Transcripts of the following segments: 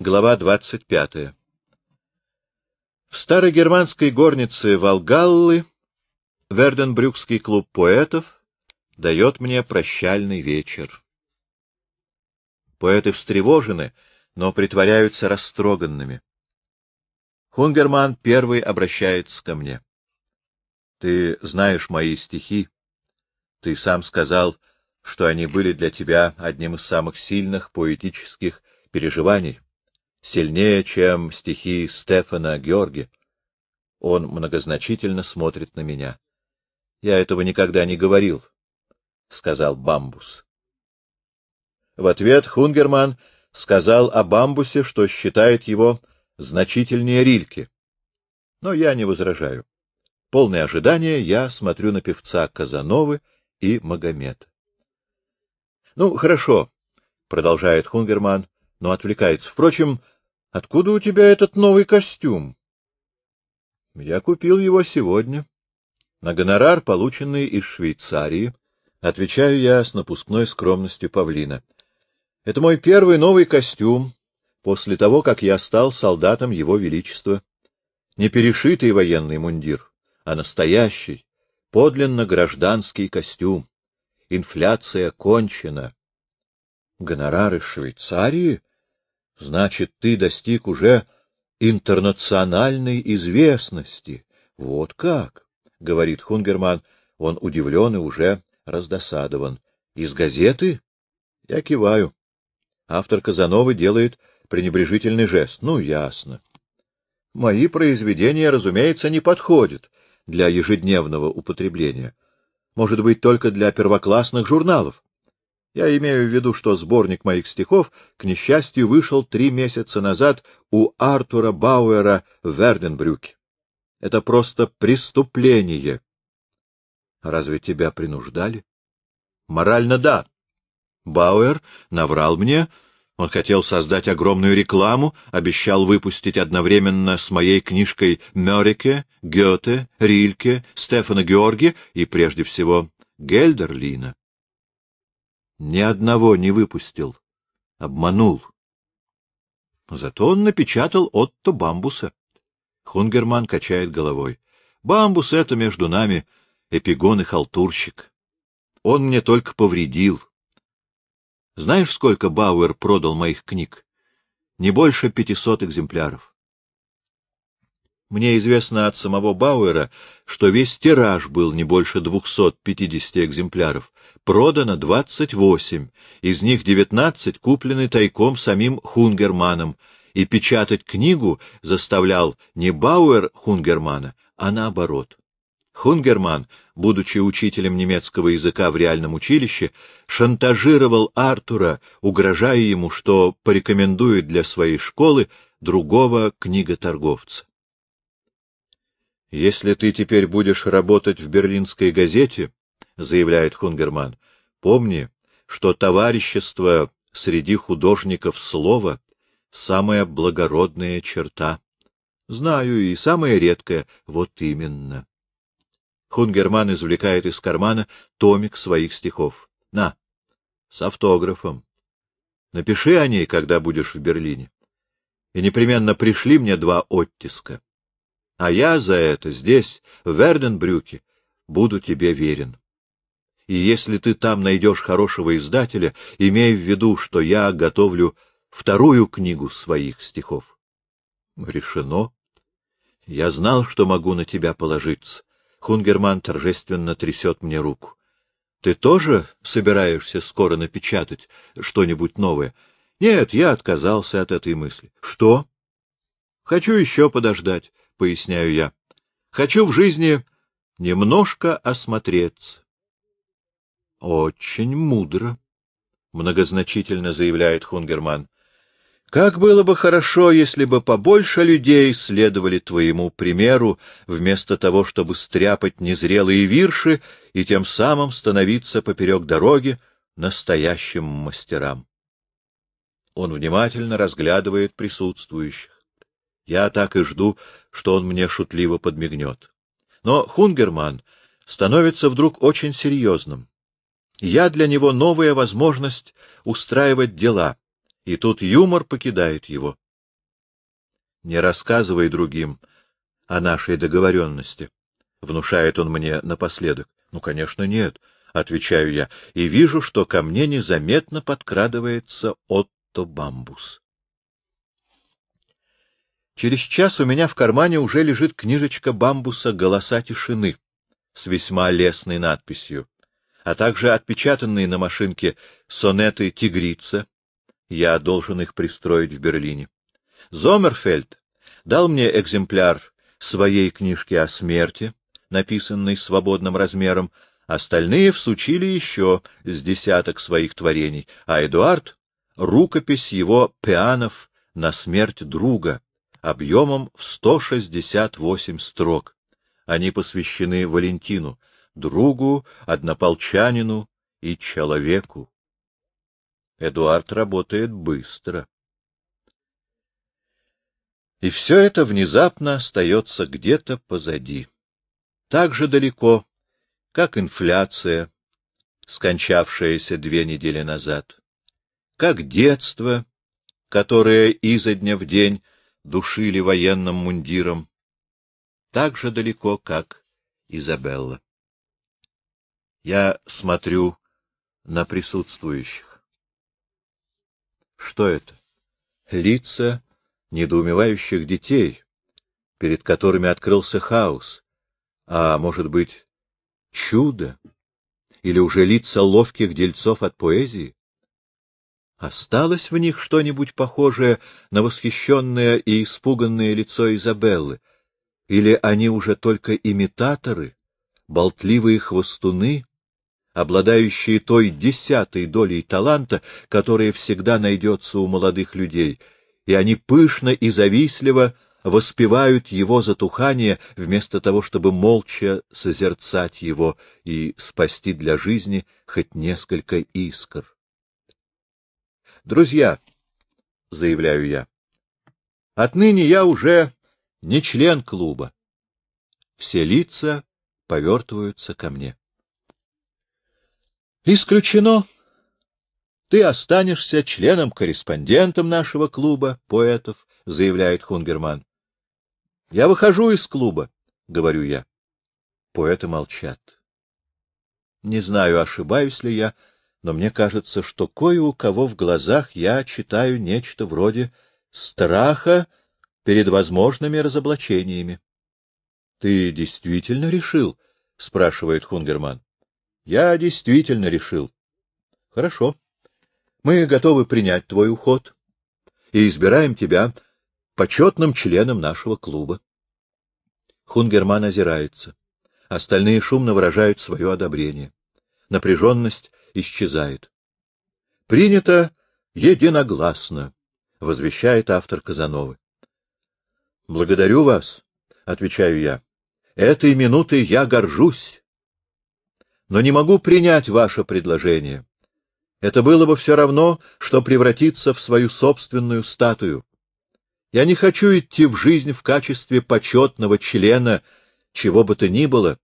Глава 25. В старой германской горнице Волгаллы Верденбрюкский клуб поэтов дает мне прощальный вечер. Поэты встревожены, но притворяются растроганными. Хунгерман первый обращается ко мне. — Ты знаешь мои стихи. Ты сам сказал, что они были для тебя одним из самых сильных поэтических переживаний сильнее, чем стихи Стефана Георги. Он многозначительно смотрит на меня. — Я этого никогда не говорил, — сказал Бамбус. В ответ Хунгерман сказал о Бамбусе, что считает его значительнее Рильки. Но я не возражаю. Полное ожидание я смотрю на певца Казановы и Магомед. — Ну, хорошо, — продолжает Хунгерман, но отвлекается. Впрочем, Откуда у тебя этот новый костюм? Я купил его сегодня. На гонорар, полученный из Швейцарии, отвечаю я с напускной скромностью павлина. Это мой первый новый костюм после того, как я стал солдатом Его Величества. Не перешитый военный мундир, а настоящий, подлинно гражданский костюм. Инфляция кончена. Гонорары Швейцарии? Значит, ты достиг уже интернациональной известности. Вот как, — говорит Хунгерман. Он удивлен и уже раздосадован. Из газеты? Я киваю. Автор Казановы делает пренебрежительный жест. Ну, ясно. Мои произведения, разумеется, не подходят для ежедневного употребления. Может быть, только для первоклассных журналов. Я имею в виду, что сборник моих стихов, к несчастью, вышел три месяца назад у Артура Бауэра в Верденбрюке. Это просто преступление. Разве тебя принуждали? Морально — да. Бауэр наврал мне, он хотел создать огромную рекламу, обещал выпустить одновременно с моей книжкой Мёрике, Гёте, Рильке, Стефана Георги и, прежде всего, Гельдерлина. Ни одного не выпустил. Обманул. Зато он напечатал Отто Бамбуса. Хунгерман качает головой. Бамбус — это между нами эпигон и халтурщик. Он мне только повредил. Знаешь, сколько Бауэр продал моих книг? Не больше пятисот экземпляров. Мне известно от самого Бауэра, что весь тираж был не больше 250 экземпляров. Продано 28, из них 19 куплены тайком самим Хунгерманом, и печатать книгу заставлял не Бауэр Хунгермана, а наоборот. Хунгерман, будучи учителем немецкого языка в реальном училище, шантажировал Артура, угрожая ему, что порекомендует для своей школы другого книготорговца. Если ты теперь будешь работать в берлинской газете, — заявляет Хунгерман, — помни, что товарищество среди художников слова — самая благородная черта. Знаю, и самая редкая — вот именно. Хунгерман извлекает из кармана томик своих стихов. На, с автографом. Напиши о ней, когда будешь в Берлине. И непременно пришли мне два оттиска. А я за это здесь, в Верденбрюке, буду тебе верен. И если ты там найдешь хорошего издателя, имей в виду, что я готовлю вторую книгу своих стихов. Решено. Я знал, что могу на тебя положиться. Хунгерман торжественно трясет мне руку. Ты тоже собираешься скоро напечатать что-нибудь новое? Нет, я отказался от этой мысли. Что? Хочу еще подождать. — поясняю я. — Хочу в жизни немножко осмотреться. — Очень мудро, — многозначительно заявляет Хунгерман. — Как было бы хорошо, если бы побольше людей следовали твоему примеру, вместо того, чтобы стряпать незрелые вирши и тем самым становиться поперек дороги настоящим мастерам. Он внимательно разглядывает присутствующих. Я так и жду, что он мне шутливо подмигнет. Но Хунгерман становится вдруг очень серьезным. Я для него новая возможность устраивать дела, и тут юмор покидает его. Не рассказывай другим о нашей договоренности, — внушает он мне напоследок. — Ну, конечно, нет, — отвечаю я, и вижу, что ко мне незаметно подкрадывается Отто Бамбус. Через час у меня в кармане уже лежит книжечка Бамбуса «Голоса тишины» с весьма лестной надписью, а также отпечатанные на машинке сонеты «Тигрица». Я должен их пристроить в Берлине. Зомерфельд дал мне экземпляр своей книжки о смерти, написанной свободным размером, остальные всучили еще с десяток своих творений, а Эдуард — рукопись его пианов на смерть друга, объемом в 168 строк. Они посвящены Валентину, другу, однополчанину и человеку. Эдуард работает быстро. И все это внезапно остается где-то позади. Так же далеко, как инфляция, скончавшаяся две недели назад, как детство, которое изо дня в день душили военным мундиром, так же далеко, как Изабелла. Я смотрю на присутствующих. Что это? Лица недоумевающих детей, перед которыми открылся хаос, а, может быть, чудо, или уже лица ловких дельцов от поэзии? Осталось в них что-нибудь похожее на восхищенное и испуганное лицо Изабеллы? Или они уже только имитаторы, болтливые хвостуны, обладающие той десятой долей таланта, которая всегда найдется у молодых людей, и они пышно и завистливо воспевают его затухание, вместо того, чтобы молча созерцать его и спасти для жизни хоть несколько искр. Друзья, — заявляю я, — отныне я уже не член клуба. Все лица повертываются ко мне. Исключено. Ты останешься членом-корреспондентом нашего клуба поэтов, — заявляет Хунгерман. Я выхожу из клуба, — говорю я. Поэты молчат. Не знаю, ошибаюсь ли я, — но мне кажется, что кое у кого в глазах я читаю нечто вроде страха перед возможными разоблачениями. — Ты действительно решил? — спрашивает Хунгерман. — Я действительно решил. — Хорошо. Мы готовы принять твой уход и избираем тебя почетным членом нашего клуба. Хунгерман озирается. Остальные шумно выражают свое одобрение. Напряженность исчезает. — Принято единогласно, — возвещает автор Казановы. — Благодарю вас, — отвечаю я. — Этой минутой я горжусь. Но не могу принять ваше предложение. Это было бы все равно, что превратиться в свою собственную статую. Я не хочу идти в жизнь в качестве почетного члена чего бы то ни было,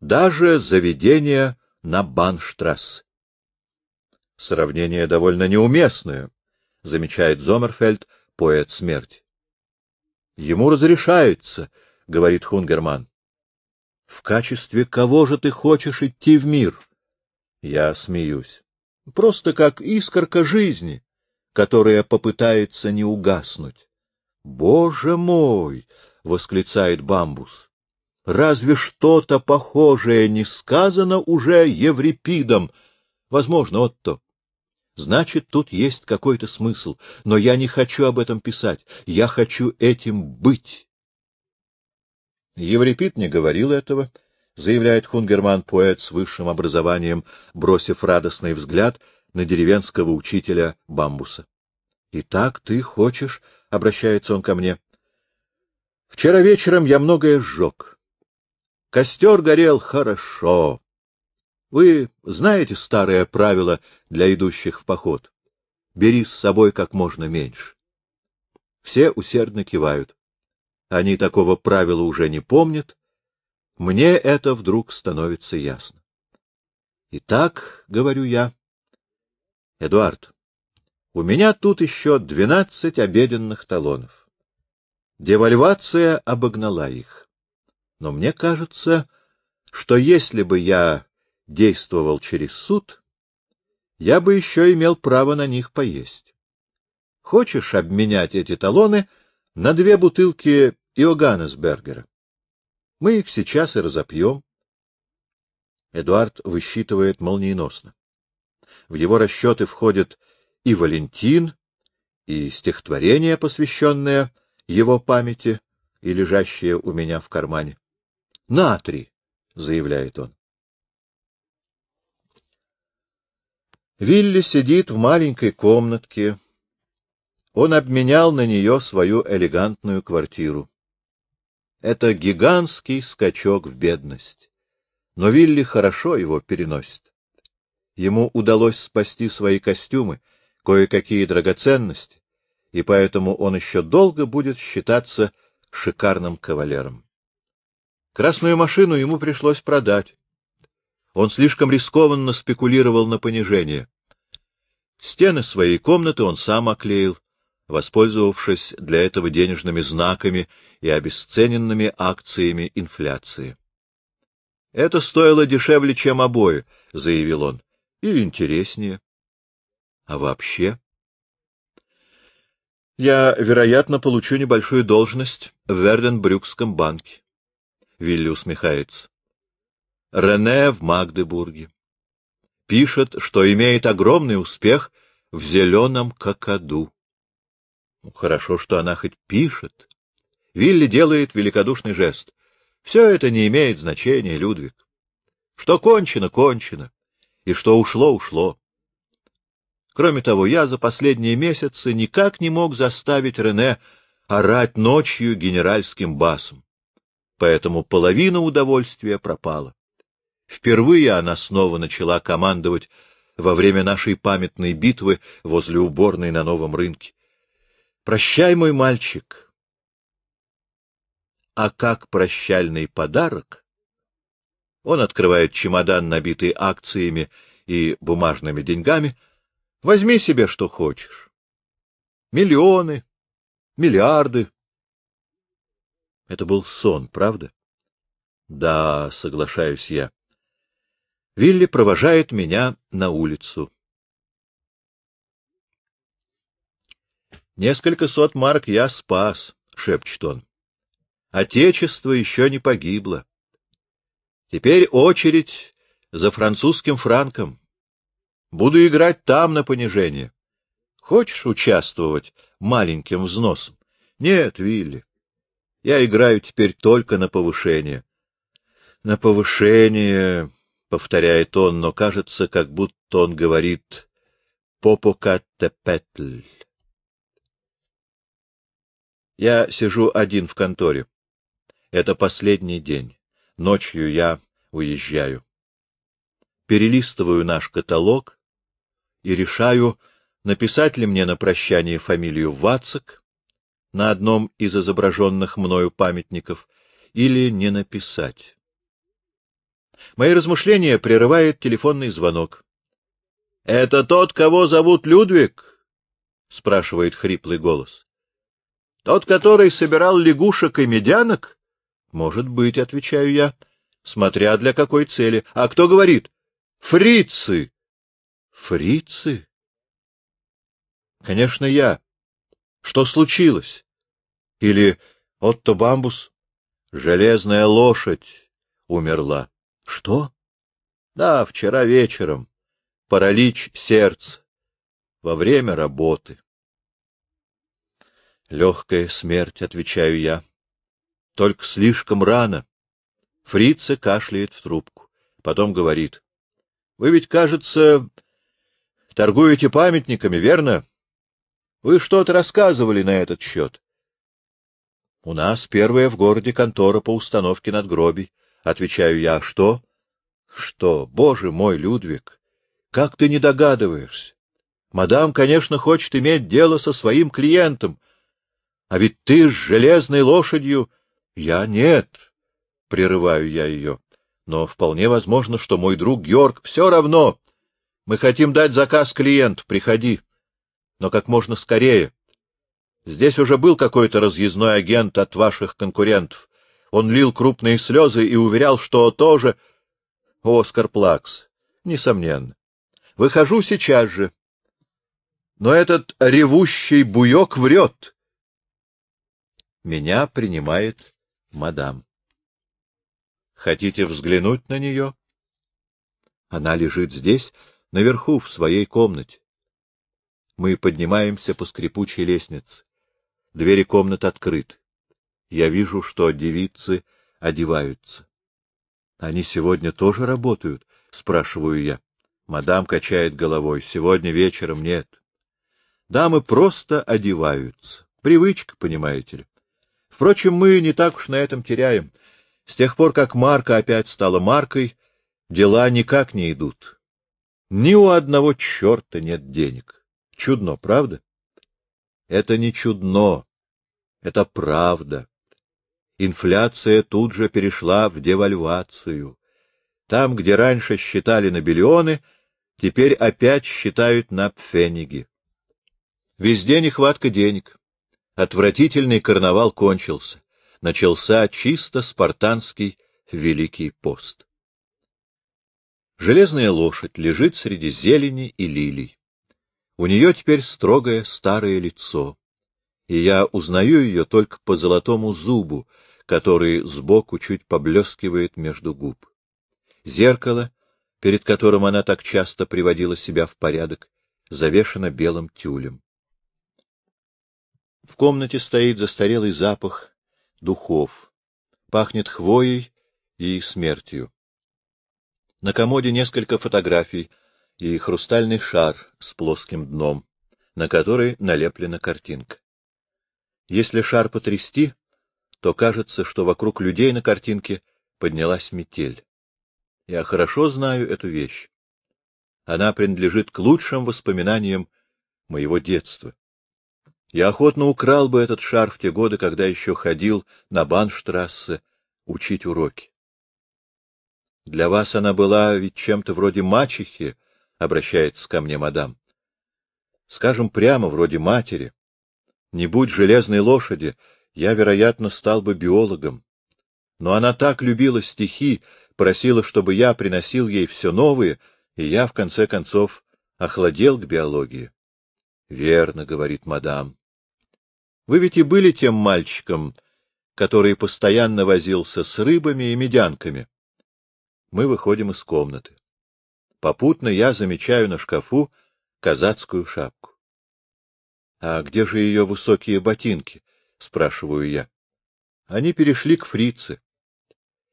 даже заведения на Банштрасс. Сравнение довольно неуместное, — замечает Зомерфельд, поэт смерти. — Ему разрешается, — говорит Хунгерман. — В качестве кого же ты хочешь идти в мир? Я смеюсь. Просто как искорка жизни, которая попытается не угаснуть. — Боже мой! — восклицает Бамбус. — Разве что-то похожее не сказано уже Еврипидом? Возможно, Отто. Значит, тут есть какой-то смысл, но я не хочу об этом писать, я хочу этим быть. Еврипид не говорил этого, заявляет Хунгерман, поэт с высшим образованием, бросив радостный взгляд на деревенского учителя Бамбуса. — Итак, ты хочешь, — обращается он ко мне. — Вчера вечером я многое сжег. Костер горел хорошо, вы знаете старое правило для идущих в поход? Бери с собой как можно меньше. Все усердно кивают. Они такого правила уже не помнят. Мне это вдруг становится ясно. Итак, — говорю я, — Эдуард, у меня тут еще двенадцать обеденных талонов. Девальвация обогнала их. Но мне кажется, что если бы я действовал через суд, я бы еще имел право на них поесть. Хочешь обменять эти талоны на две бутылки Иоганнесбергера? Мы их сейчас и разопьем. Эдуард высчитывает молниеносно. В его расчеты входят и Валентин, и стихотворение, посвященное его памяти и лежащее у меня в кармане. — На три, — заявляет он. Вилли сидит в маленькой комнатке. Он обменял на нее свою элегантную квартиру. Это гигантский скачок в бедность. Но Вилли хорошо его переносит. Ему удалось спасти свои костюмы, кое-какие драгоценности, и поэтому он еще долго будет считаться шикарным кавалером. Красную машину ему пришлось продать. Он слишком рискованно спекулировал на понижение. Стены своей комнаты он сам оклеил, воспользовавшись для этого денежными знаками и обесцененными акциями инфляции. — Это стоило дешевле, чем обои, — заявил он, — и интереснее. — А вообще? Я, вероятно, получу небольшую должность в Верденбрюкском банке. Вилли усмехается. Рене в Магдебурге. Пишет, что имеет огромный успех в зеленом какаду. Ну, хорошо, что она хоть пишет. Вилли делает великодушный жест. Все это не имеет значения, Людвиг. Что кончено, кончено. И что ушло, ушло. Кроме того, я за последние месяцы никак не мог заставить Рене орать ночью генеральским басом. Поэтому половина удовольствия пропала. Впервые она снова начала командовать во время нашей памятной битвы возле уборной на новом рынке. Прощай, мой мальчик. А как прощальный подарок? Он открывает чемодан, набитый акциями и бумажными деньгами, — Возьми себе, что хочешь. Миллионы, миллиарды. Это был сон, правда? Да, соглашаюсь я. Вилли провожает меня на улицу. Несколько сот марок я спас, — шепчет он. Отечество еще не погибло. Теперь очередь за французским франком. Буду играть там на понижение. Хочешь участвовать маленьким взносом? Нет, Вилли. Я играю теперь только на повышение. На повышение, — повторяет он, но кажется, как будто он говорит «попокаттепетль». Я сижу один в конторе. Это последний день. Ночью я уезжаю. Перелистываю наш каталог и решаю, написать ли мне на прощание фамилию Вацак на одном из изображенных мною памятников или не написать. Мои размышления прерывает телефонный звонок. — Это тот, кого зовут Людвиг? — спрашивает хриплый голос. — Тот, который собирал лягушек и медянок? — Может быть, — отвечаю я, — смотря для какой цели. — А кто говорит? — Фрицы! Фрицы? Конечно, я. Что случилось? Или Отто Бамбус? Железная лошадь умерла. Что? Да, вчера вечером. Паралич сердца. Во время работы. Легкая смерть, отвечаю я. Только слишком рано. Фрица кашляет в трубку. Потом говорит. Вы ведь, кажется, Торгуете памятниками, верно? Вы что-то рассказывали на этот счет. — У нас первая в городе контора по установке надгробий. Отвечаю я, что? — Что? Боже мой, Людвиг, как ты не догадываешься? Мадам, конечно, хочет иметь дело со своим клиентом. А ведь ты с железной лошадью... Я нет, — прерываю я ее. Но вполне возможно, что мой друг Георг все равно мы хотим дать заказ клиенту, приходи. Но как можно скорее. Здесь уже был какой-то разъездной агент от ваших конкурентов. Он лил крупные слезы и уверял, что тоже... Оскар Плакс, несомненно. Выхожу сейчас же. Но этот ревущий буек врет. Меня принимает мадам. Хотите взглянуть на нее? Она лежит здесь, наверху, в своей комнате. Мы поднимаемся по скрипучей лестнице. Двери комнат открыты. Я вижу, что девицы одеваются. — Они сегодня тоже работают? — спрашиваю я. Мадам качает головой. — Сегодня вечером нет. Дамы просто одеваются. Привычка, понимаете ли. Впрочем, мы не так уж на этом теряем. С тех пор, как Марка опять стала Маркой, дела никак не идут. Ни у одного черта нет денег. Чудно, правда? Это не чудно, это правда. Инфляция тут же перешла в девальвацию. Там, где раньше считали на биллионы, теперь опять считают на пфениги. Везде нехватка денег. Отвратительный карнавал кончился. Начался чисто спартанский Великий пост. Железная лошадь лежит среди зелени и лилий. У нее теперь строгое старое лицо, и я узнаю ее только по золотому зубу, который сбоку чуть поблескивает между губ. Зеркало, перед которым она так часто приводила себя в порядок, завешено белым тюлем. В комнате стоит застарелый запах духов. Пахнет хвоей и смертью. На комоде несколько фотографий и хрустальный шар с плоским дном, на который налеплена картинка. Если шар потрясти, то кажется, что вокруг людей на картинке поднялась метель. Я хорошо знаю эту вещь. Она принадлежит к лучшим воспоминаниям моего детства. Я охотно украл бы этот шар в те годы, когда еще ходил на Банштрассе учить уроки. Для вас она была ведь чем-то вроде мачехи, обращается ко мне мадам. Скажем прямо, вроде матери. Не будь железной лошади, я, вероятно, стал бы биологом. Но она так любила стихи, просила, чтобы я приносил ей все новые, и я, в конце концов, охладел к биологии. — Верно, — говорит мадам. — Вы ведь и были тем мальчиком, который постоянно возился с рыбами и медянками. Мы выходим из комнаты. Попутно я замечаю на шкафу казацкую шапку. — А где же ее высокие ботинки? — спрашиваю я. Они перешли к фрице.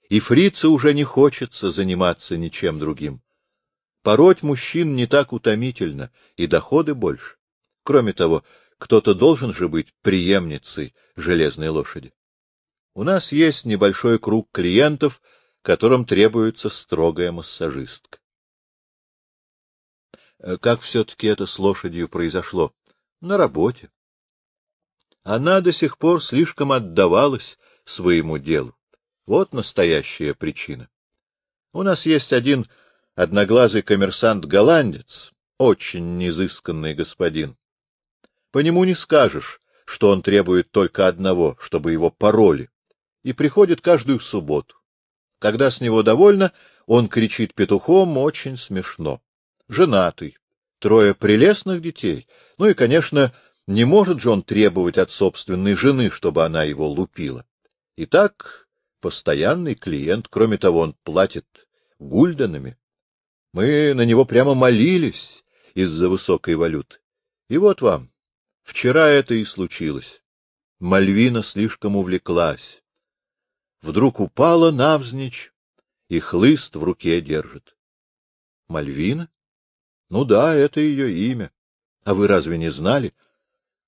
И фрице уже не хочется заниматься ничем другим. Пороть мужчин не так утомительно, и доходы больше. Кроме того, кто-то должен же быть преемницей железной лошади. У нас есть небольшой круг клиентов, которым требуется строгая массажистка. Э, как все-таки это с лошадью произошло? На работе. Она до сих пор слишком отдавалась своему делу. Вот настоящая причина. У нас есть один одноглазый коммерсант-голландец, очень незысканный господин. По нему не скажешь, что он требует только одного, чтобы его пароли, и приходит каждую субботу. Когда с него довольно, он кричит петухом очень смешно женатый, трое прелестных детей, ну и, конечно, не может же он требовать от собственной жены, чтобы она его лупила. Итак, постоянный клиент, кроме того, он платит гульденами. Мы на него прямо молились из-за высокой валюты. И вот вам, вчера это и случилось. Мальвина слишком увлеклась. Вдруг упала навзничь и хлыст в руке держит. Мальвина? Ну да, это ее имя. А вы разве не знали?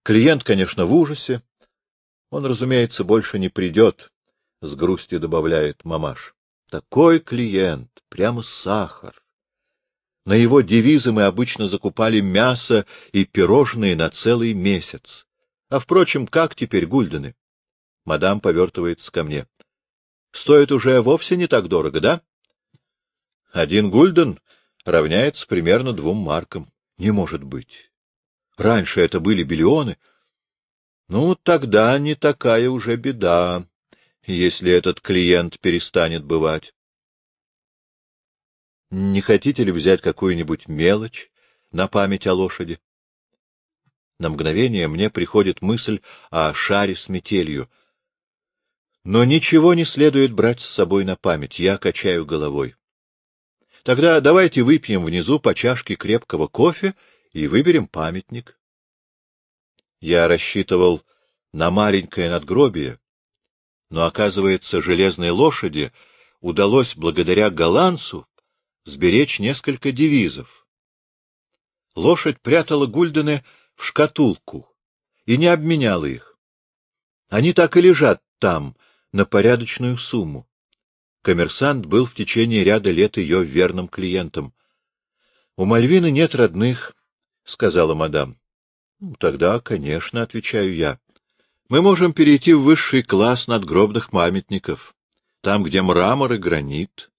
Клиент, конечно, в ужасе. Он, разумеется, больше не придет, — с грустью добавляет мамаш. Такой клиент, прямо сахар. На его девизы мы обычно закупали мясо и пирожные на целый месяц. А, впрочем, как теперь гульдены? Мадам повертывается ко мне. Стоит уже вовсе не так дорого, да? Один гульден равняется примерно двум маркам. Не может быть. Раньше это были биллионы. Ну, тогда не такая уже беда, если этот клиент перестанет бывать. Не хотите ли взять какую-нибудь мелочь на память о лошади? На мгновение мне приходит мысль о шаре с метелью. Но ничего не следует брать с собой на память, я качаю головой. Тогда давайте выпьем внизу по чашке крепкого кофе и выберем памятник. Я рассчитывал на маленькое надгробие, но, оказывается, железной лошади удалось благодаря голландцу сберечь несколько девизов. Лошадь прятала гульдены в шкатулку и не обменяла их. Они так и лежат там, на порядочную сумму. Коммерсант был в течение ряда лет ее верным клиентом. — У Мальвины нет родных, — сказала мадам. — Тогда, конечно, — отвечаю я. — Мы можем перейти в высший класс надгробных памятников, там, где мрамор и гранит.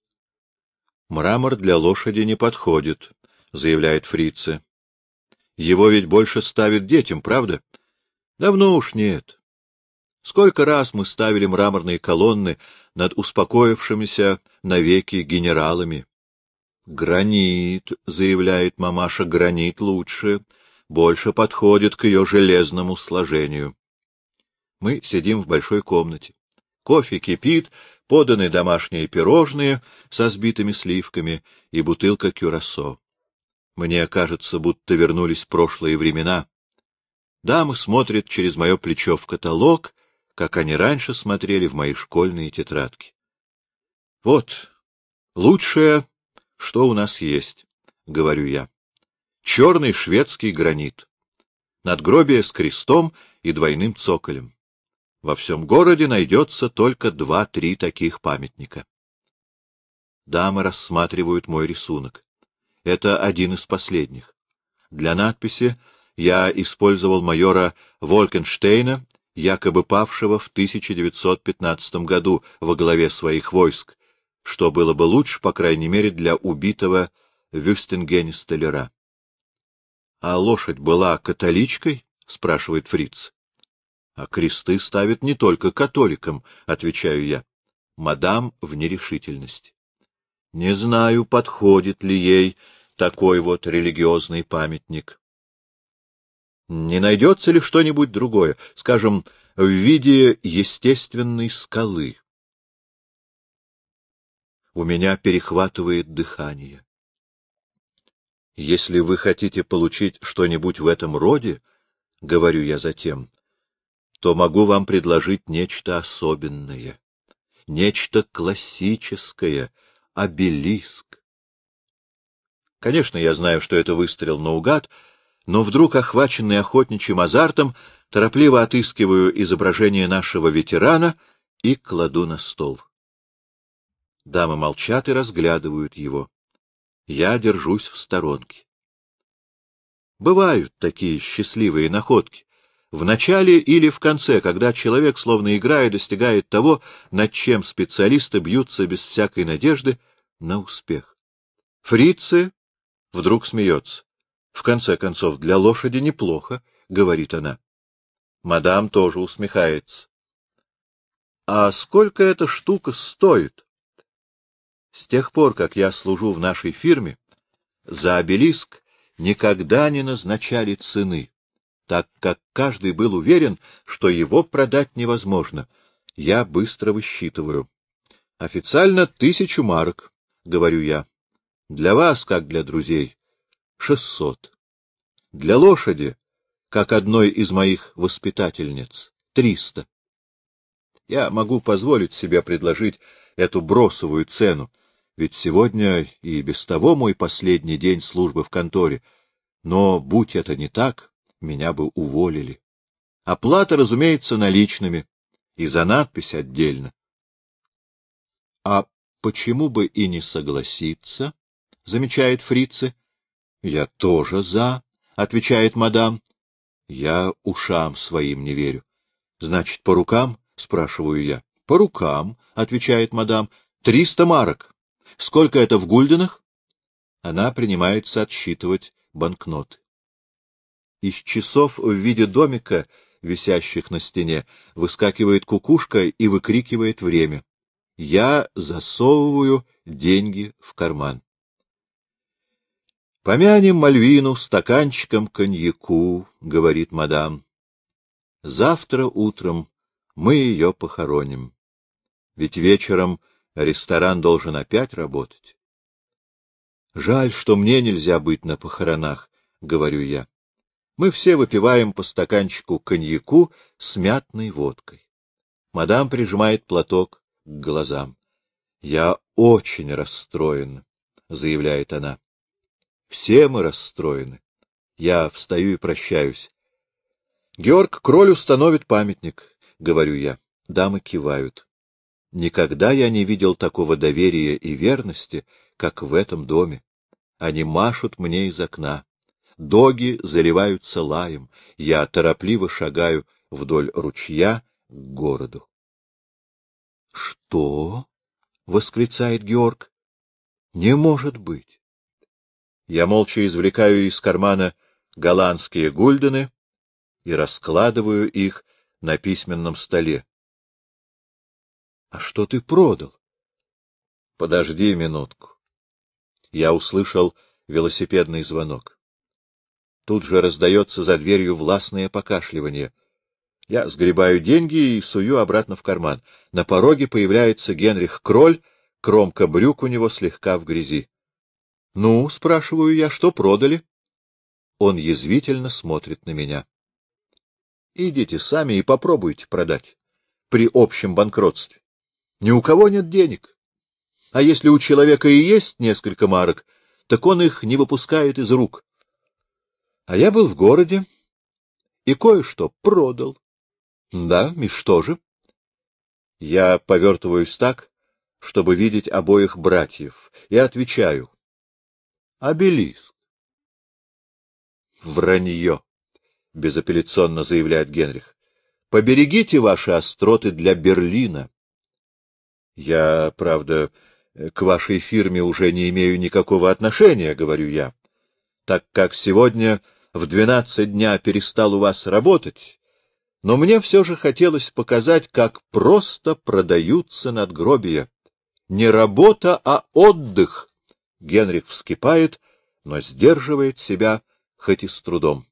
— Мрамор для лошади не подходит, — заявляет фрица. Его ведь больше ставят детям, правда? Давно уж нет. Сколько раз мы ставили мраморные колонны над успокоившимися навеки генералами. Гранит, — заявляет мамаша, — гранит лучше, больше подходит к ее железному сложению. Мы сидим в большой комнате. Кофе кипит, поданы домашние пирожные со сбитыми сливками и бутылка кюрасо. Мне кажется, будто вернулись прошлые времена. Дамы смотрят через мое плечо в каталог, как они раньше смотрели в мои школьные тетрадки. Вот, лучшее, что у нас есть, — говорю я. Черный шведский гранит. Надгробие с крестом и двойным цоколем. Во всем городе найдется только два-три таких памятника. Дамы рассматривают мой рисунок. Это один из последних. Для надписи я использовал майора Волкенштейна, якобы павшего в 1915 году во главе своих войск, что было бы лучше, по крайней мере, для убитого Вюстенгене-столяра. — А лошадь была католичкой? — спрашивает фриц. — А кресты ставят не только католикам, — отвечаю я. Мадам в нерешительности. Не знаю, подходит ли ей такой вот религиозный памятник. Не найдется ли что-нибудь другое, скажем, в виде естественной скалы? У меня перехватывает дыхание. Если вы хотите получить что-нибудь в этом роде, — говорю я затем, — то могу вам предложить нечто особенное, нечто классическое, обелиск. Конечно, я знаю, что это выстрел наугад, но вдруг, охваченный охотничьим азартом, торопливо отыскиваю изображение нашего ветерана и кладу на стол. Дамы молчат и разглядывают его. Я держусь в сторонке. Бывают такие счастливые находки. В начале или в конце, когда человек, словно играя, достигает того, над чем специалисты бьются без всякой надежды на успех. Фрицы вдруг смеется. В конце концов, для лошади неплохо, — говорит она. Мадам тоже усмехается. — А сколько эта штука стоит? С тех пор, как я служу в нашей фирме, за обелиск никогда не назначали цены так как каждый был уверен, что его продать невозможно. Я быстро высчитываю. Официально тысячу марок, говорю я. Для вас, как для друзей, шестьсот. Для лошади, как одной из моих воспитательниц, триста. Я могу позволить себе предложить эту бросовую цену, ведь сегодня и без того мой последний день службы в конторе. Но, будь это не так, меня бы уволили. Оплата, разумеется, наличными, и за надпись отдельно. — А почему бы и не согласиться? — замечает фрицы. — Я тоже за, — отвечает мадам. Я ушам своим не верю. — Значит, по рукам? — спрашиваю я. — По рукам, — отвечает мадам. — Триста марок. Сколько это в гульденах? Она принимается отсчитывать банкноты. Из часов в виде домика висящих на стене, выскакивает кукушка и выкрикивает время. Я засовываю деньги в карман. Помянем Мальвину стаканчиком коньяку, — говорит мадам. Завтра утром мы ее похороним. Ведь вечером ресторан должен опять работать. Жаль, что мне нельзя быть на похоронах, — говорю я. Мы все выпиваем по стаканчику коньяку с мятной водкой. Мадам прижимает платок к глазам. — Я очень расстроена, — заявляет она. Все мы расстроены. Я встаю и прощаюсь. Георг Кроль установит памятник, — говорю я. Дамы кивают. Никогда я не видел такого доверия и верности, как в этом доме. Они машут мне из окна. Доги заливаются лаем. Я торопливо шагаю вдоль ручья к городу. — Что? — восклицает Георг. — Не может быть. Я молча извлекаю из кармана голландские гульдены и раскладываю их на письменном столе. — А что ты продал? — Подожди минутку. Я услышал велосипедный звонок. Тут же раздается за дверью властное покашливание. Я сгребаю деньги и сую обратно в карман. На пороге появляется Генрих Кроль, кромка брюк у него слегка в грязи. — Ну, — спрашиваю я, — что продали? Он язвительно смотрит на меня. — Идите сами и попробуйте продать. При общем банкротстве. Ни у кого нет денег. А если у человека и есть несколько марок, так он их не выпускает из рук. А я был в городе и кое-что продал. Да, и что же? Я повертываюсь так, чтобы видеть обоих братьев, и отвечаю обелиск. Вранье, — безапелляционно заявляет Генрих. Поберегите ваши остроты для Берлина. Я, правда, к вашей фирме уже не имею никакого отношения, — говорю я, так как сегодня в двенадцать дня перестал у вас работать, но мне все же хотелось показать, как просто продаются надгробия. Не работа, а отдых, Генрих вскипает, но сдерживает себя, хоть и с трудом.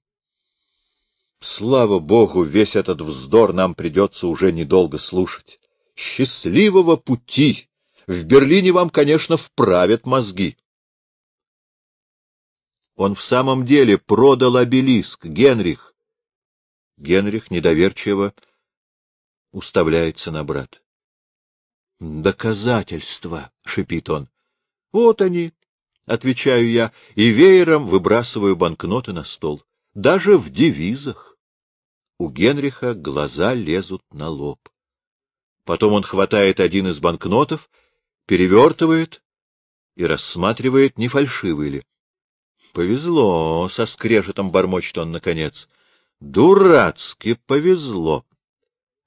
Слава богу, весь этот вздор нам придется уже недолго слушать. Счастливого пути! В Берлине вам, конечно, вправят мозги. Он в самом деле продал обелиск, Генрих. Генрих недоверчиво уставляется на брат. — Доказательства, — шипит он. — Вот они, отвечаю я, и веером выбрасываю банкноты на стол. Даже в девизах. У Генриха глаза лезут на лоб. Потом он хватает один из банкнотов, перевертывает и рассматривает, не фальшивый ли. Повезло, со скрежетом бормочет он наконец. Дурацки повезло.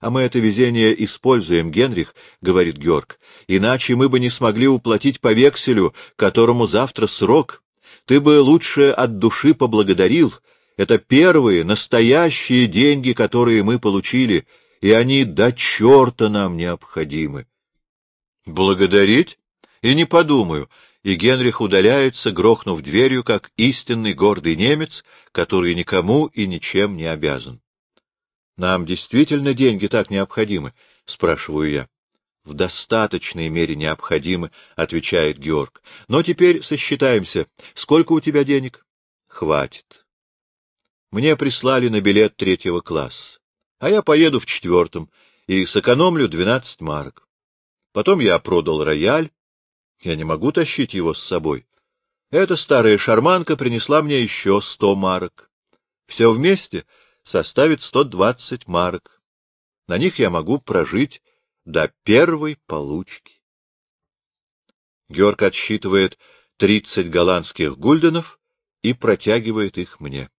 А мы это везение используем, Генрих, — говорит Георг, — иначе мы бы не смогли уплатить по векселю, которому завтра срок. Ты бы лучше от души поблагодарил. Это первые, настоящие деньги, которые мы получили, и они до черта нам необходимы. Благодарить? И не подумаю. И Генрих удаляется, грохнув дверью, как истинный гордый немец, который никому и ничем не обязан. — Нам действительно деньги так необходимы? — спрашиваю я. — В достаточной мере необходимы, — отвечает Георг. — Но теперь сосчитаемся. Сколько у тебя денег? — Хватит. Мне прислали на билет третьего класса, а я поеду в четвертом и сэкономлю двенадцать марок. Потом я продал рояль. Я не могу тащить его с собой. Эта старая шарманка принесла мне еще сто марок. Все вместе составит 120 марок. На них я могу прожить до первой получки. Георг отсчитывает 30 голландских гульденов и протягивает их мне.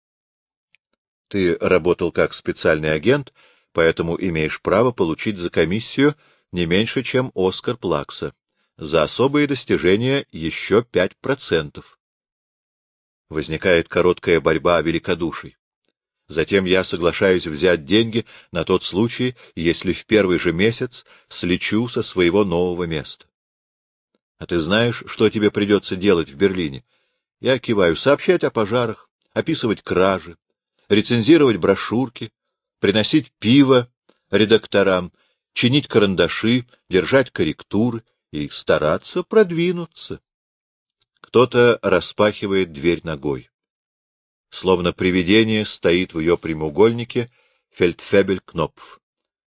Ты работал как специальный агент, поэтому имеешь право получить за комиссию не меньше, чем Оскар Плакса. За особые достижения еще пять процентов. Возникает короткая борьба великодуший. Затем я соглашаюсь взять деньги на тот случай, если в первый же месяц слечу со своего нового места. А ты знаешь, что тебе придется делать в Берлине? Я киваю. Сообщать о пожарах, описывать кражи, рецензировать брошюрки, приносить пиво редакторам, чинить карандаши, держать корректуры и стараться продвинуться. Кто-то распахивает дверь ногой. Словно привидение стоит в ее прямоугольнике фельдфебель Кнопф.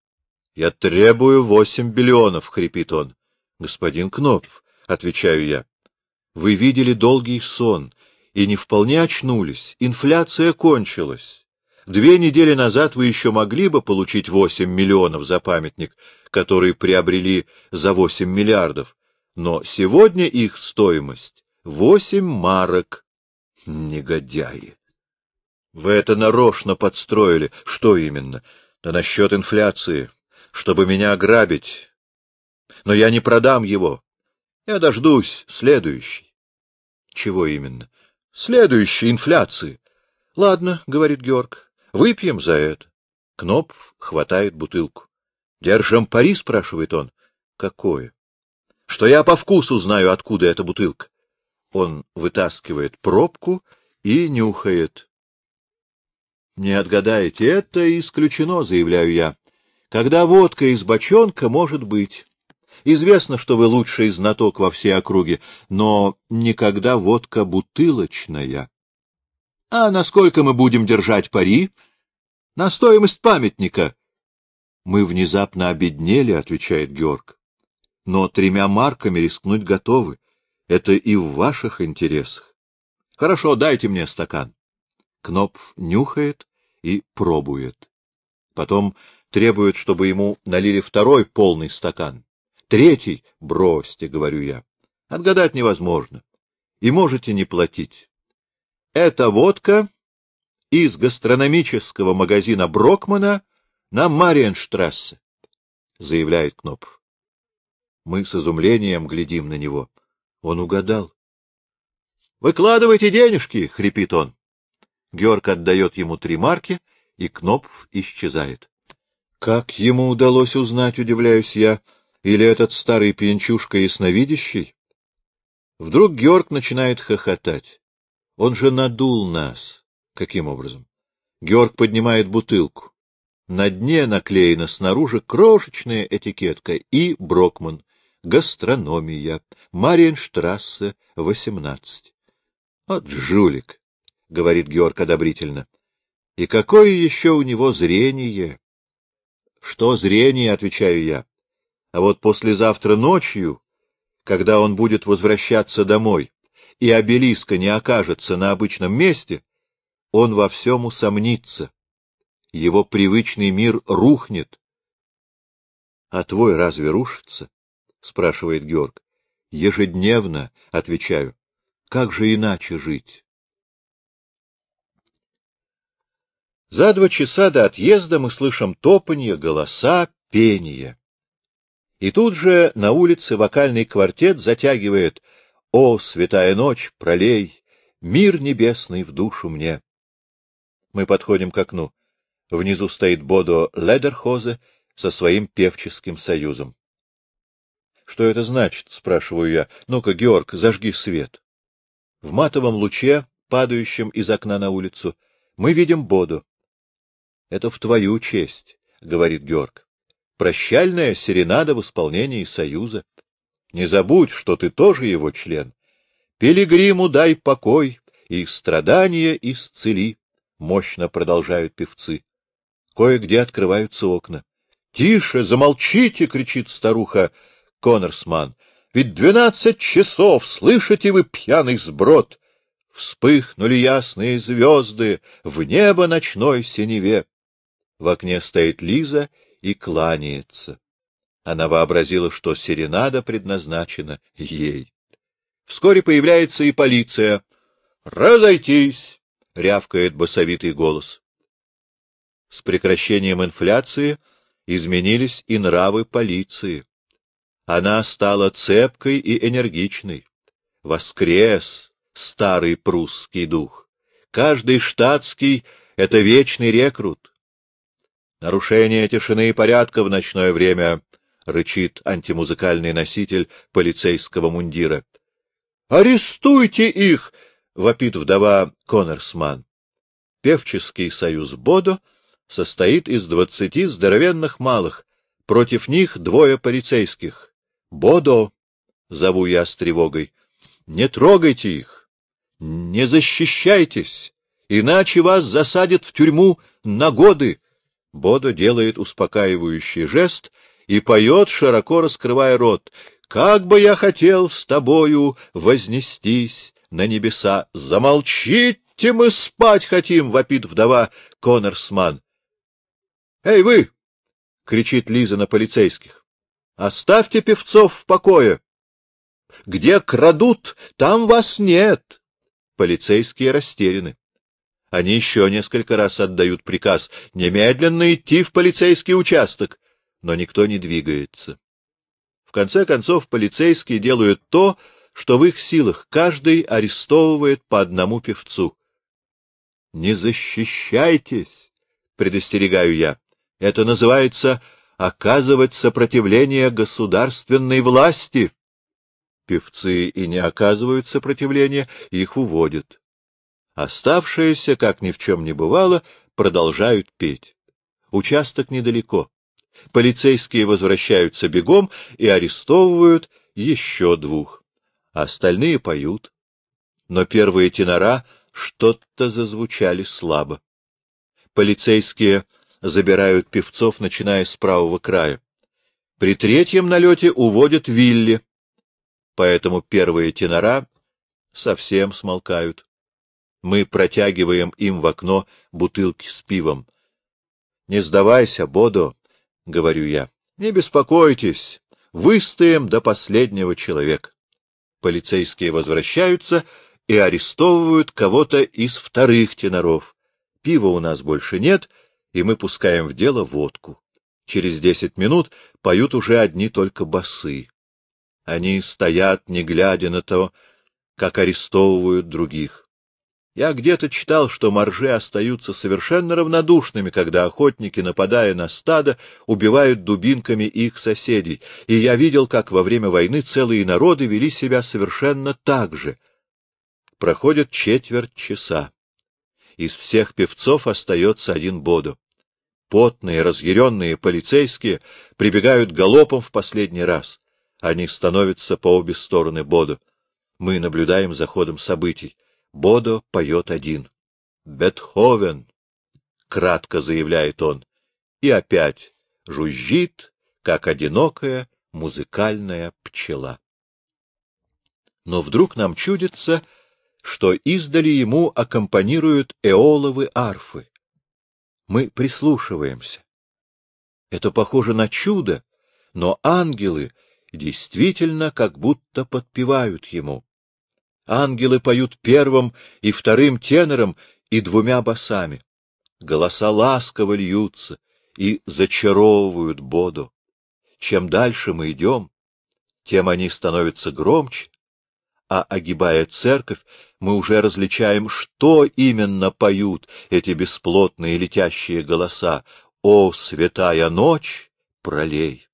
— Я требую восемь биллионов, — хрипит он. — Господин Кнопф, — отвечаю я, — вы видели долгий сон и не вполне очнулись. Инфляция кончилась. Две недели назад вы еще могли бы получить восемь миллионов за памятник, который приобрели за восемь миллиардов, но сегодня их стоимость — восемь марок. Негодяи! Вы это нарочно подстроили. Что именно? Да насчет инфляции. Чтобы меня ограбить. Но я не продам его. Я дождусь следующей. Чего именно? Следующей инфляции. Ладно, — говорит Георг, — выпьем за это. Кнопф хватает бутылку. Держим пари, — спрашивает он. Какое? Что я по вкусу знаю, откуда эта бутылка. Он вытаскивает пробку и нюхает. Не отгадаете, это исключено, заявляю я. Когда водка из бочонка, может быть. Известно, что вы лучший знаток во всей округе, но никогда водка бутылочная. А насколько мы будем держать пари? На стоимость памятника. Мы внезапно обеднели, отвечает Георг. Но тремя марками рискнуть готовы. Это и в ваших интересах. Хорошо, дайте мне стакан. Кнопф нюхает и пробует. Потом требует, чтобы ему налили второй полный стакан. Третий — бросьте, говорю я. Отгадать невозможно. И можете не платить. Это водка из гастрономического магазина Брокмана на Мариенштрассе, — заявляет Кнопф. Мы с изумлением глядим на него. Он угадал. — Выкладывайте денежки, — хрипит он. Георг отдает ему три марки, и Кнопф исчезает. Как ему удалось узнать, удивляюсь я, или этот старый пьянчушка ясновидящий? Вдруг Георг начинает хохотать. Он же надул нас. Каким образом? Георг поднимает бутылку. На дне наклеена снаружи крошечная этикетка и Брокман. Гастрономия. Мариенштрассе, 18. Вот жулик. — говорит Георг одобрительно. — И какое еще у него зрение? — Что зрение, — отвечаю я. А вот послезавтра ночью, когда он будет возвращаться домой, и обелиска не окажется на обычном месте, он во всем усомнится. Его привычный мир рухнет. — А твой разве рушится? — спрашивает Георг. — Ежедневно, — отвечаю. — Как же иначе жить? За два часа до отъезда мы слышим топанье, голоса, пение. И тут же на улице вокальный квартет затягивает «О, святая ночь, пролей, мир небесный в душу мне». Мы подходим к окну. Внизу стоит Бодо Ледерхозе со своим певческим союзом. — Что это значит? — спрашиваю я. — Ну-ка, Георг, зажги свет. В матовом луче, падающем из окна на улицу, мы видим Боду. — Это в твою честь, — говорит Георг. — Прощальная серенада в исполнении Союза. Не забудь, что ты тоже его член. Пилигриму дай покой и страдания исцели, — мощно продолжают певцы. Кое-где открываются окна. — Тише, замолчите! — кричит старуха Коннорсман. — Ведь двенадцать часов, слышите вы, пьяный сброд! Вспыхнули ясные звезды в небо ночной синеве. В окне стоит Лиза и кланяется. Она вообразила, что серенада предназначена ей. Вскоре появляется и полиция. «Разойтись!» — рявкает басовитый голос. С прекращением инфляции изменились и нравы полиции. Она стала цепкой и энергичной. Воскрес старый прусский дух. Каждый штатский Это вечный рекрут. Нарушение тишины и порядка в ночное время, — рычит антимузыкальный носитель полицейского мундира. — Арестуйте их! — вопит вдова Коннорсман. Певческий союз Бодо состоит из двадцати здоровенных малых. Против них двое полицейских. — Бодо! — зову я с тревогой. — Не трогайте их! Не защищайтесь! Иначе вас засадят в тюрьму на годы! Бодо делает успокаивающий жест и поет, широко раскрывая рот. «Как бы я хотел с тобою вознестись на небеса! Замолчите, мы спать хотим!» — вопит вдова Коннорсман. «Эй, вы!» — кричит Лиза на полицейских. «Оставьте певцов в покое! Где крадут, там вас нет!» Полицейские растеряны. Они еще несколько раз отдают приказ немедленно идти в полицейский участок, но никто не двигается. В конце концов, полицейские делают то, что в их силах, каждый арестовывает по одному певцу. — Не защищайтесь, — предостерегаю я. Это называется оказывать сопротивление государственной власти. Певцы и не оказывают сопротивления, их уводят. Оставшиеся, как ни в чем не бывало, продолжают петь. Участок недалеко. Полицейские возвращаются бегом и арестовывают еще двух. Остальные поют. Но первые тенора что-то зазвучали слабо. Полицейские забирают певцов, начиная с правого края. При третьем налете уводят Вилли, поэтому первые тенора совсем смолкают мы протягиваем им в окно бутылки с пивом. — Не сдавайся, Бодо, — говорю я. — Не беспокойтесь, выстоим до последнего человека. Полицейские возвращаются и арестовывают кого-то из вторых теноров. Пива у нас больше нет, и мы пускаем в дело водку. Через десять минут поют уже одни только басы. Они стоят, не глядя на то, как арестовывают других. Я где-то читал, что моржи остаются совершенно равнодушными, когда охотники, нападая на стадо, убивают дубинками их соседей, и я видел, как во время войны целые народы вели себя совершенно так же. Проходит четверть часа. Из всех певцов остается один Бодо. Потные, разъяренные полицейские прибегают галопом в последний раз. Они становятся по обе стороны Бодо. Мы наблюдаем за ходом событий. Бодо поет один. «Бетховен!» — кратко заявляет он, и опять жужжит, как одинокая музыкальная пчела. Но вдруг нам чудится, что издали ему аккомпанируют эоловы арфы. Мы прислушиваемся. Это похоже на чудо, но ангелы действительно как будто подпевают ему. Ангелы поют первым и вторым тенором и двумя басами. Голоса ласково льются и зачаровывают Боду. Чем дальше мы идем, тем они становятся громче, а, огибая церковь, мы уже различаем, что именно поют эти бесплотные летящие голоса. «О, святая ночь, пролей!»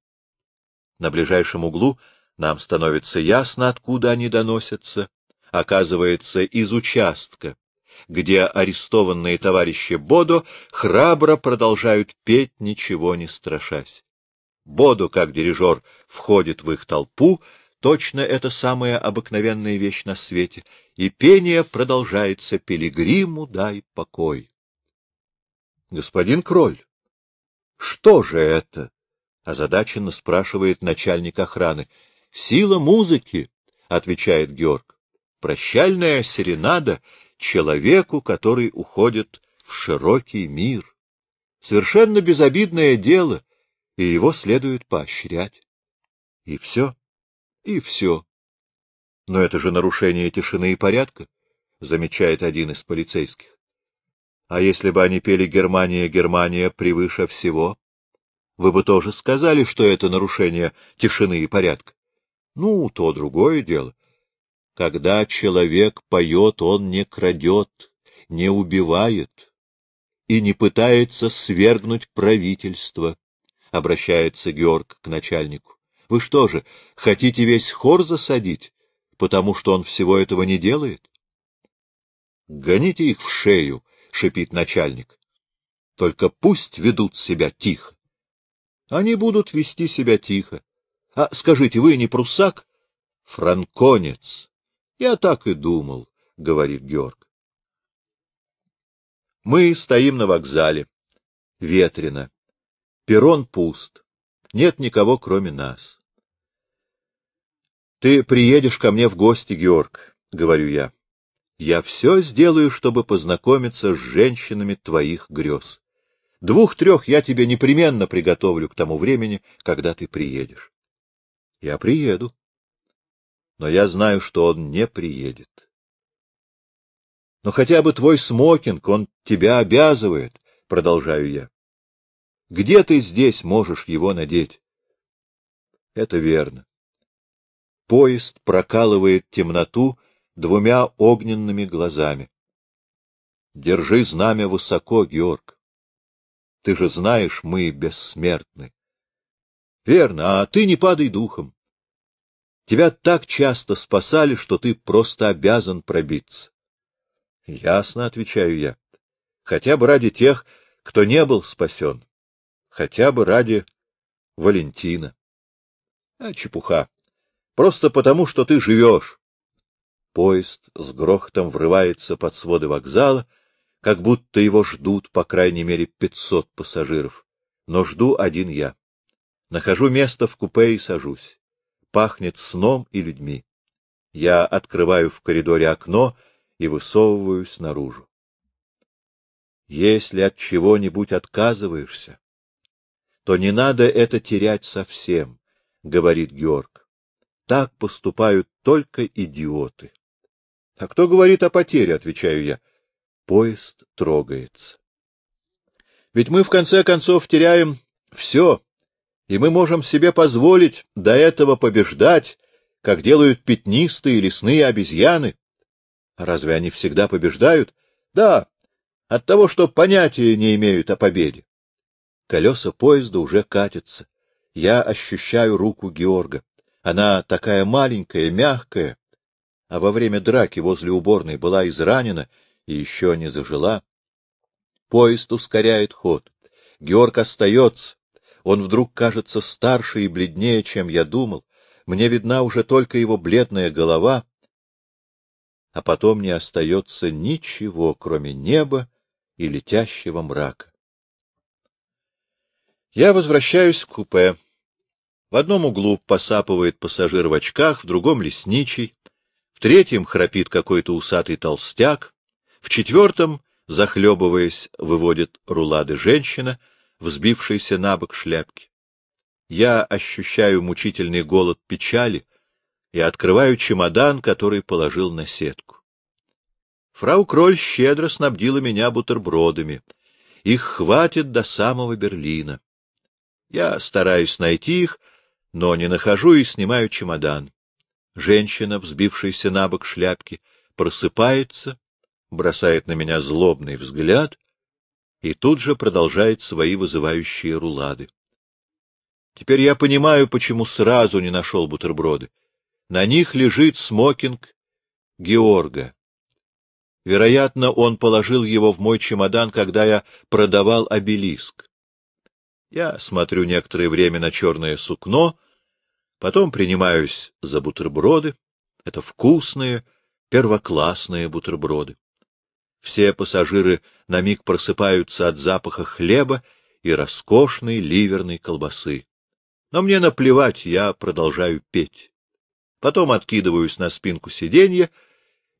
На ближайшем углу нам становится ясно, откуда они доносятся, оказывается, из участка, где арестованные товарищи Бодо храбро продолжают петь, ничего не страшась. Бодо, как дирижер, входит в их толпу, точно это самая обыкновенная вещь на свете, и пение продолжается «Пилигриму дай покой». Господин Кроль, что же это? — озадаченно спрашивает начальник охраны. — Сила музыки, — отвечает Георг прощальная серенада человеку, который уходит в широкий мир. Совершенно безобидное дело, и его следует поощрять. И все, и все. Но это же нарушение тишины и порядка, замечает один из полицейских. А если бы они пели «Германия, Германия превыше всего», вы бы тоже сказали, что это нарушение тишины и порядка. Ну, то другое дело. Когда человек поет, он не крадет, не убивает. и не пытается свергнуть правительство, — обращается Георг к начальнику. — Вы что же, хотите весь хор засадить, потому что он всего этого не делает? — Гоните их в шею, — шипит начальник. — Только пусть ведут себя тихо. Они будут вести себя тихо. А скажите, вы не прусак? — Франконец. Я так и думал, — говорит Георг. Мы стоим на вокзале. Ветрено. Перрон пуст. Нет никого, кроме нас. — Ты приедешь ко мне в гости, Георг, — говорю я. Я все сделаю, чтобы познакомиться с женщинами твоих грез. Двух-трех я тебе непременно приготовлю к тому времени, когда ты приедешь. Я приеду. Но я знаю, что он не приедет. Но хотя бы твой смокинг, он тебя обязывает, — продолжаю я. Где ты здесь можешь его надеть? Это верно. Поезд прокалывает темноту двумя огненными глазами. Держи знамя высоко, Георг. Ты же знаешь, мы бессмертны. Верно, а ты не падай духом. Тебя так часто спасали, что ты просто обязан пробиться. — Ясно, — отвечаю я. — Хотя бы ради тех, кто не был спасен. Хотя бы ради Валентина. А чепуха. Просто потому, что ты живешь. Поезд с грохотом врывается под своды вокзала, как будто его ждут, по крайней мере, пятьсот пассажиров. Но жду один я. Нахожу место в купе и сажусь. Пахнет сном и людьми. Я открываю в коридоре окно — и высовываюсь наружу. Если от чего-нибудь отказываешься, то не надо это терять совсем, — говорит Георг. Так поступают только идиоты. — А кто говорит о потере? — отвечаю я. Поезд трогается. Ведь мы, в конце концов, теряем все, и мы можем себе позволить до этого побеждать, как делают пятнистые лесные обезьяны. Разве они всегда побеждают? Да, от того, что понятия не имеют о победе. Колеса поезда уже катятся. Я ощущаю руку Георга. Она такая маленькая, мягкая, а во время драки возле уборной была изранена и еще не зажила. Поезд ускоряет ход. Георг остается. Он вдруг кажется старше и бледнее, чем я думал. Мне видна уже только его бледная голова, а потом не остается ничего, кроме неба и летящего мрака. Я возвращаюсь в купе. В одном углу посапывает пассажир в очках, в другом — лесничий, в третьем храпит какой-то усатый толстяк, в четвертом, захлебываясь, выводит рулады женщина, взбившаяся на бок шляпки. Я ощущаю мучительный голод печали, и открываю чемодан, который положил на сетку. Фрау Кроль щедро снабдила меня бутербродами. Их хватит до самого Берлина. Я стараюсь найти их, но не нахожу и снимаю чемодан. Женщина, взбившаяся на бок шляпки, просыпается, бросает на меня злобный взгляд и тут же продолжает свои вызывающие рулады. Теперь я понимаю, почему сразу не нашел бутерброды. На них лежит смокинг Георга. Вероятно, он положил его в мой чемодан, когда я продавал обелиск. Я смотрю некоторое время на черное сукно, потом принимаюсь за бутерброды. Это вкусные, первоклассные бутерброды. Все пассажиры на миг просыпаются от запаха хлеба и роскошной ливерной колбасы. Но мне наплевать, я продолжаю петь потом откидываюсь на спинку сиденья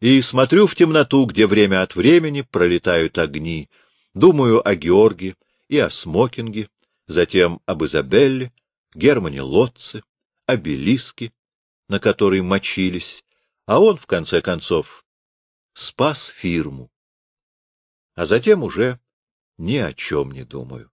и смотрю в темноту, где время от времени пролетают огни, думаю о Георге и о смокинге, затем об Изабелле, Германе Лотце, обелиске, на который мочились, а он, в конце концов, спас фирму. А затем уже ни о чем не думаю.